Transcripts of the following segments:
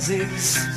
prazeres.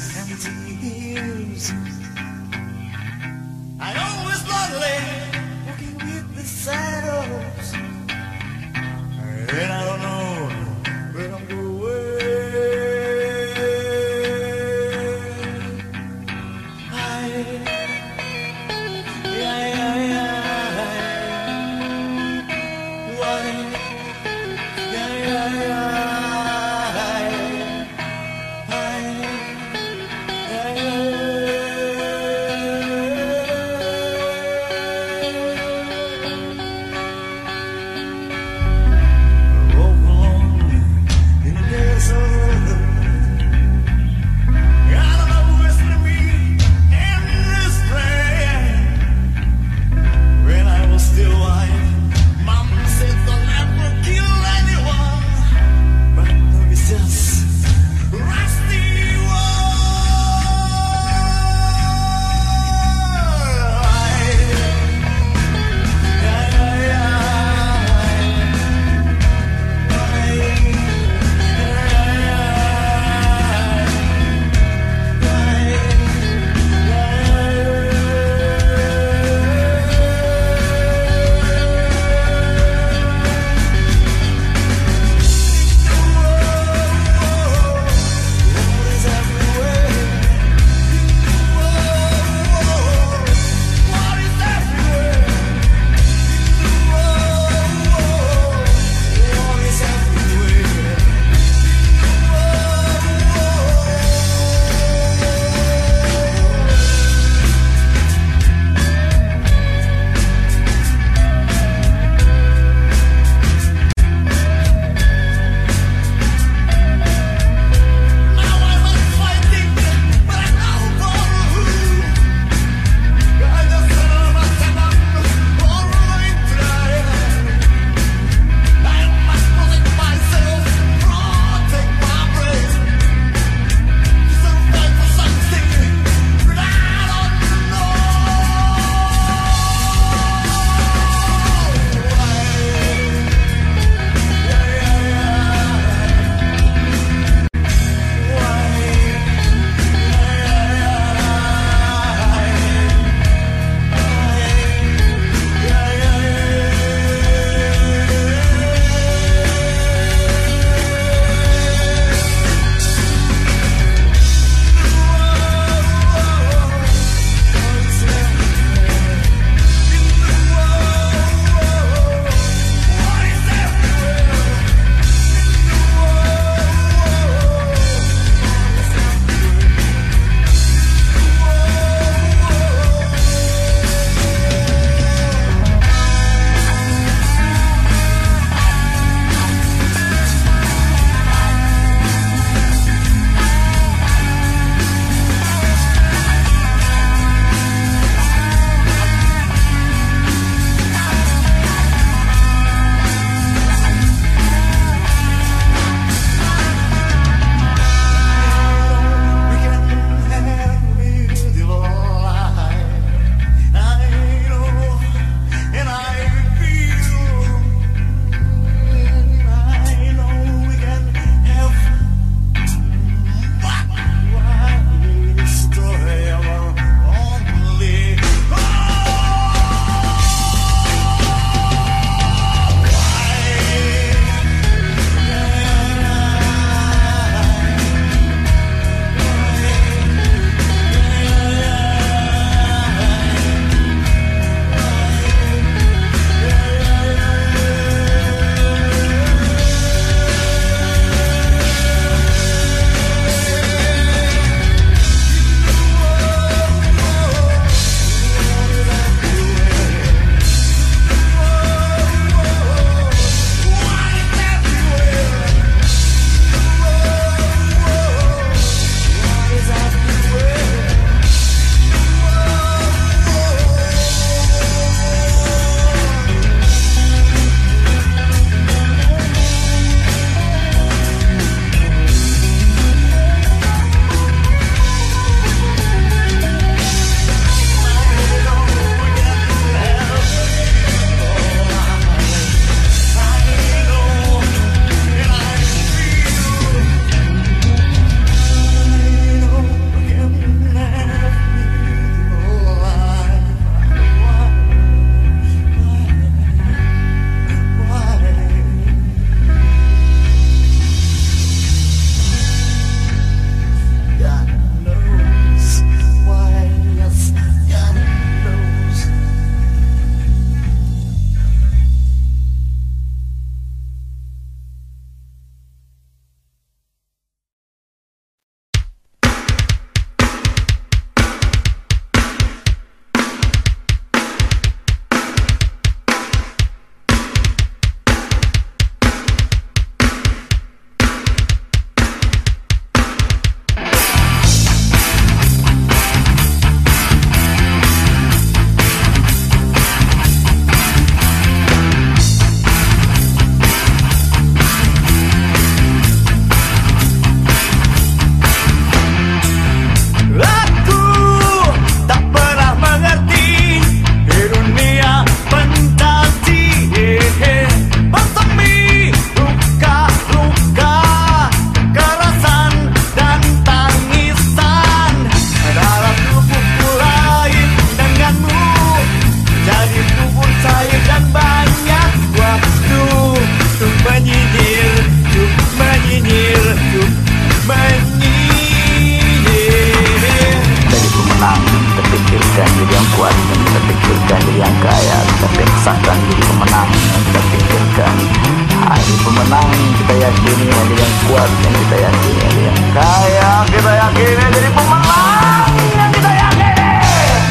menang kita yakini ada yang kuat yang kita yakini ada yang kaya. Kita yakini jadi pemenang yang kita yakini.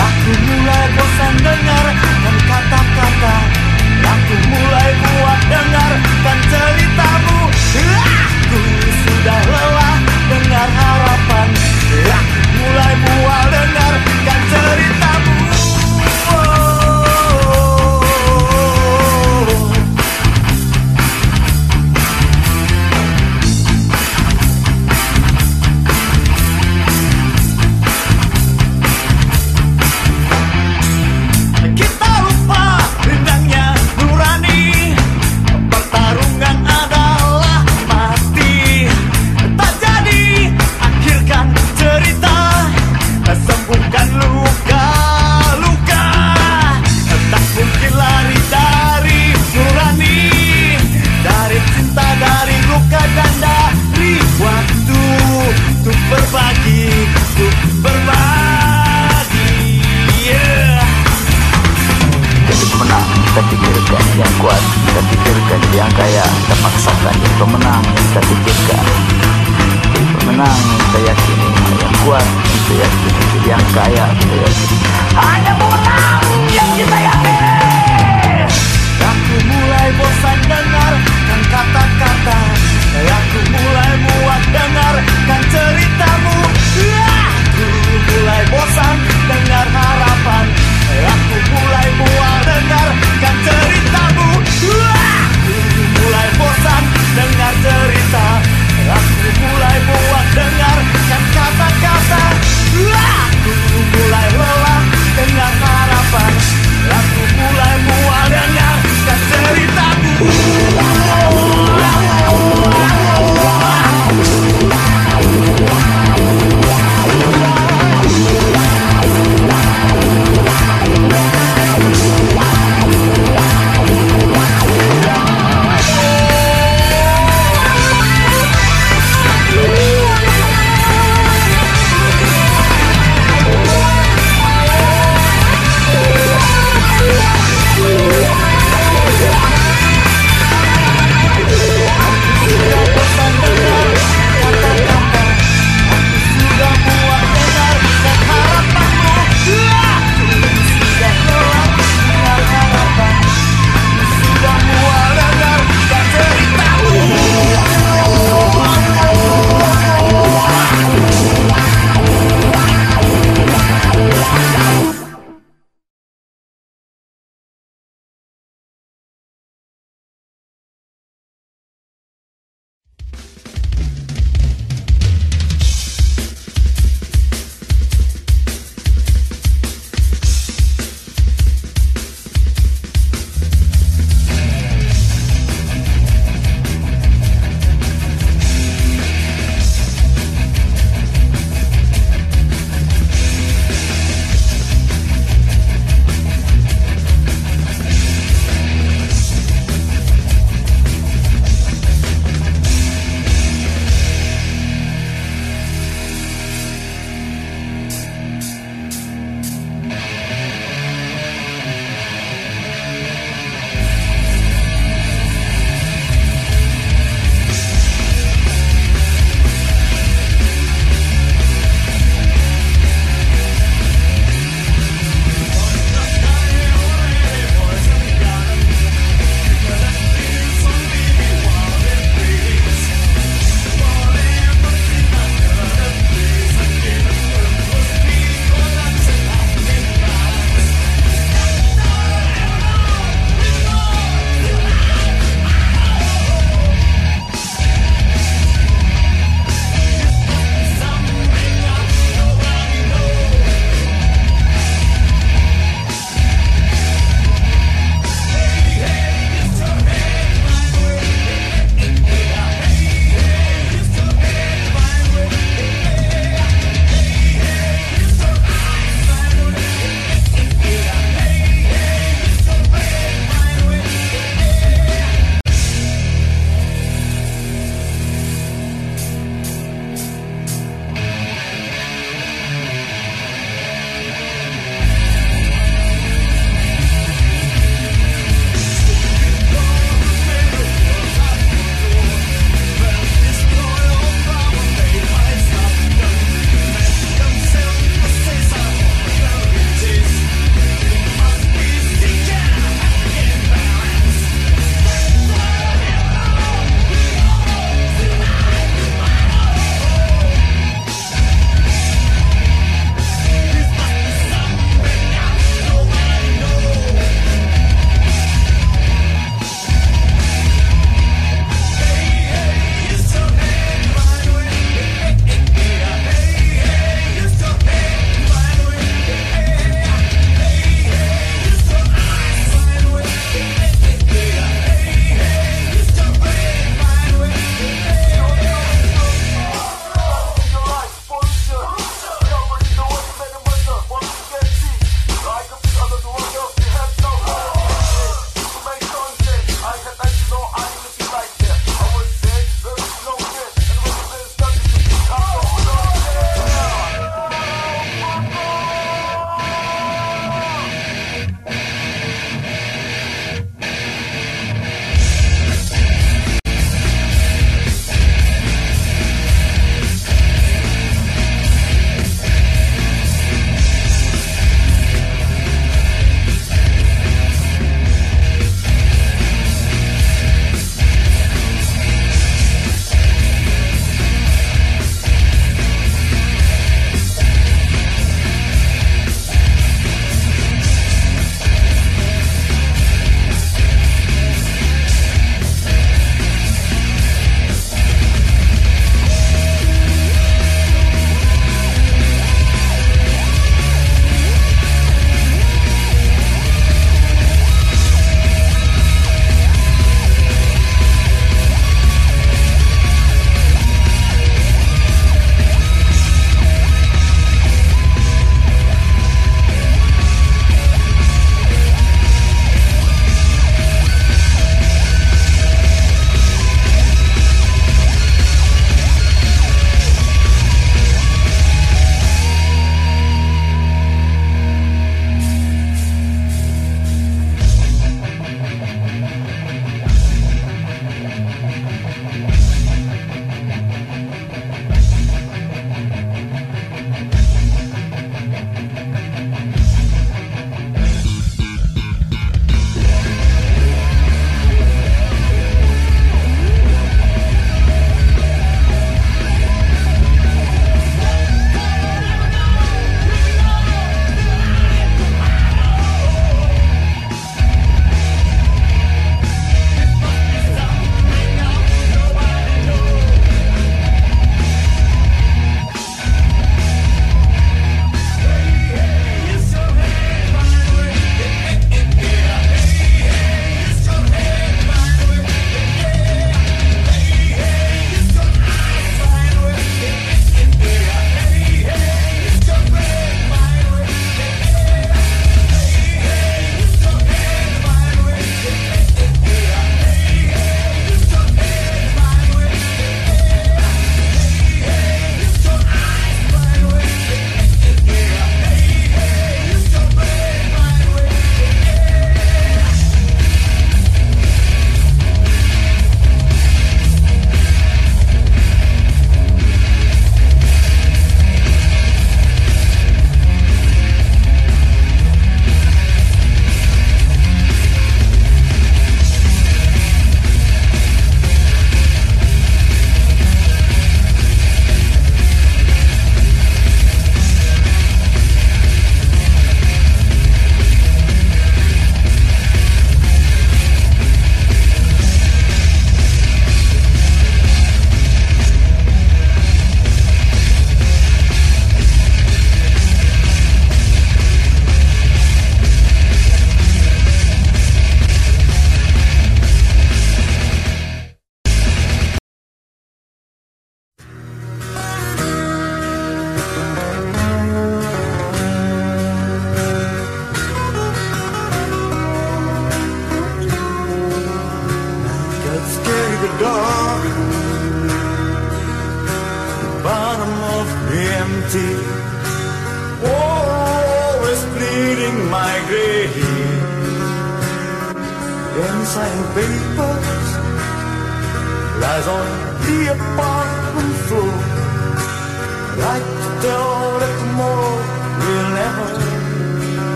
Aku mulai bosan dengar dan kata-kata aku mulai kuat dengar dan ceritamu.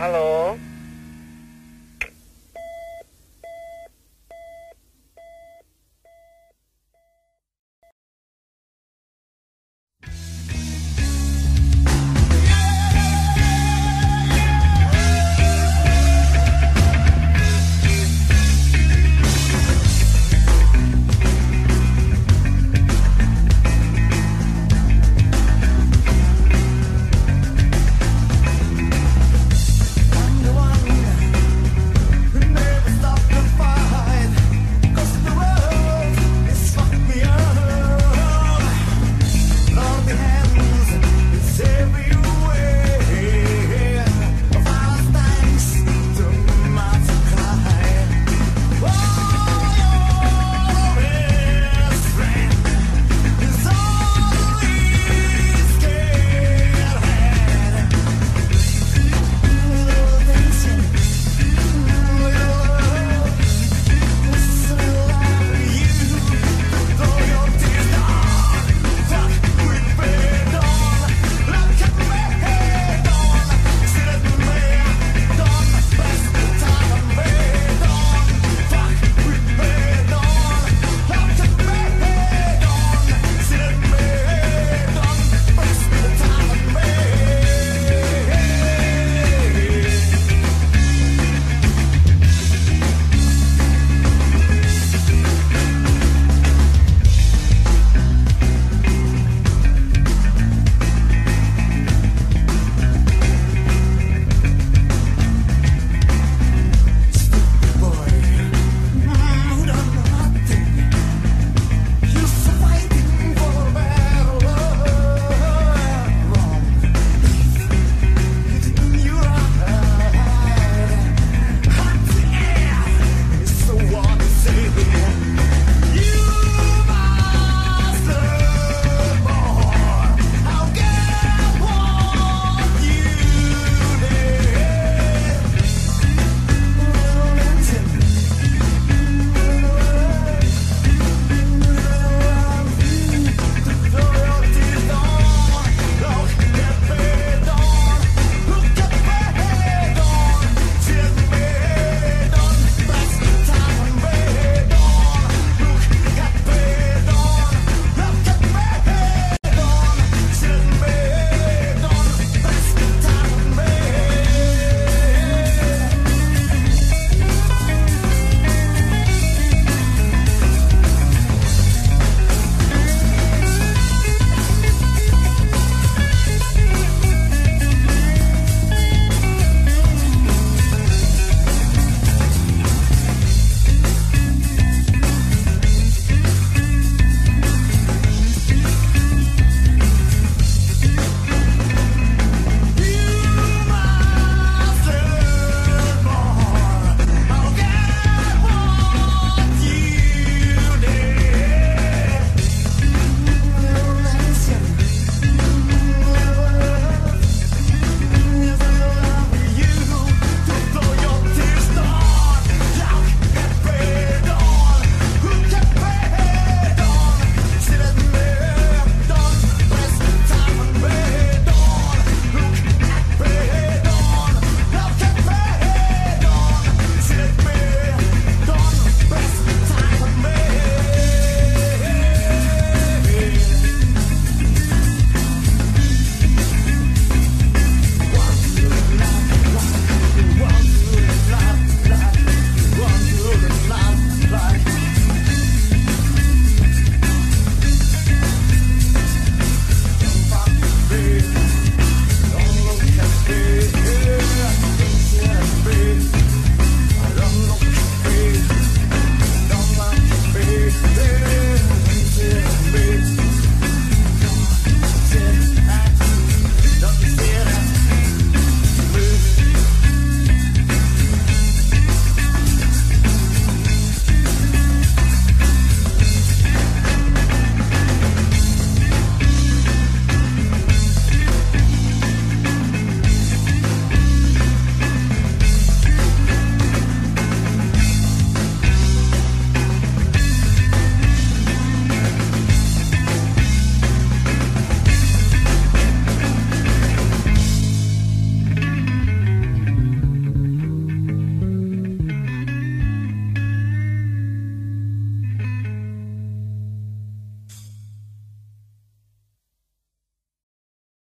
Hello.